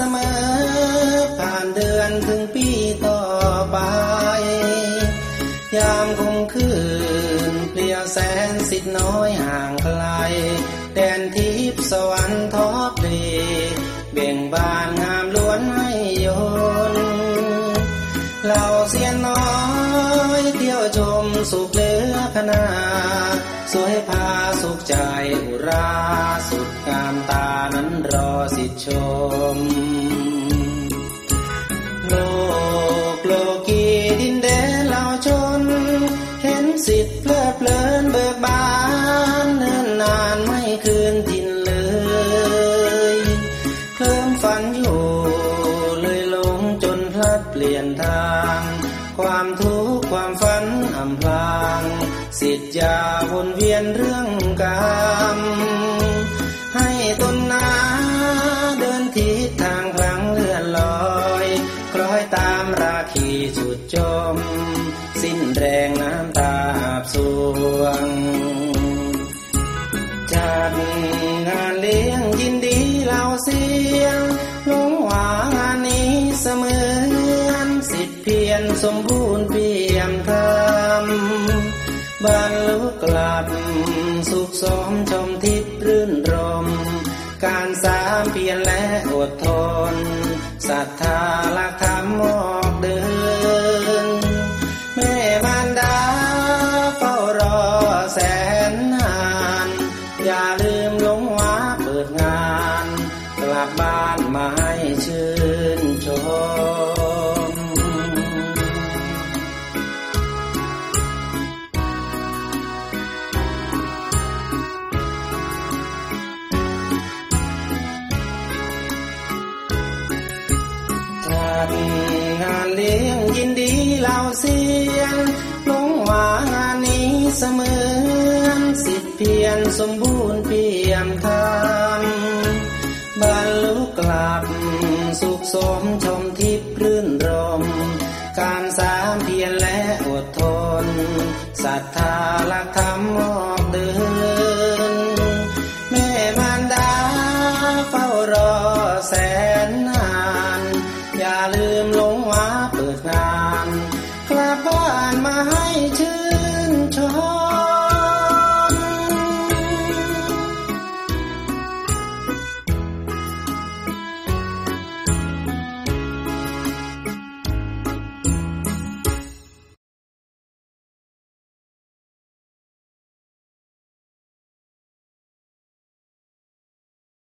สมอผ่านเดือนถึงปีต่อไป ยามคงคืนเปลี่ยวแสนสิทธิ์น้อยห่างไกล แดนทิพสวรรค์ทอปดีเบ่งบานงามล้วนให้ยนเหล่าเสียนน้อยเที่ยวชมสุขเลือคนาสวยพาสุขใจอุราสุดงามตานั้นรอสิชม โลกโลกีดินแดนเหล่าชน เห็นสิทธิ์เพลิดเพลินเบิกบานเนิ่นนานไม่คืนทินเลยเคลิ้มฝันอยู่เลยหลงจนพลัดเปลี่ยนทาง ความทุกข์ความฝันอำพลาง สิทธิ์ยาวนเวียนเรื่องกรรม น้ำตาอาบสวงจัดงานเลี้ยงยินดีเหล่าเสียงลงหวางานนี้เสมือนสิทธิเพียรสมบูรณ์เปี่ยมธรรมบรรลุกลับ สุขสมชมทิพย์รื่นรม การสามเพียรและอดทนศรัทธาลักธรรมม กบ้านมาให้ชื่นชมจัดงานเลี้ยงยินดีเหล่าเสียงลงว่างานนี้เสมือนสิทธิเพียรสมบูรณ์เปี่ยมธรรม บรรลุกลับ สุขสมชมทิพย์รื่นรม การสามเพียรและอดทนศรัทธาหลักธรรมออกเดิน แม่มารดาเฝ้ารอแสนนาน อย่าลืมลง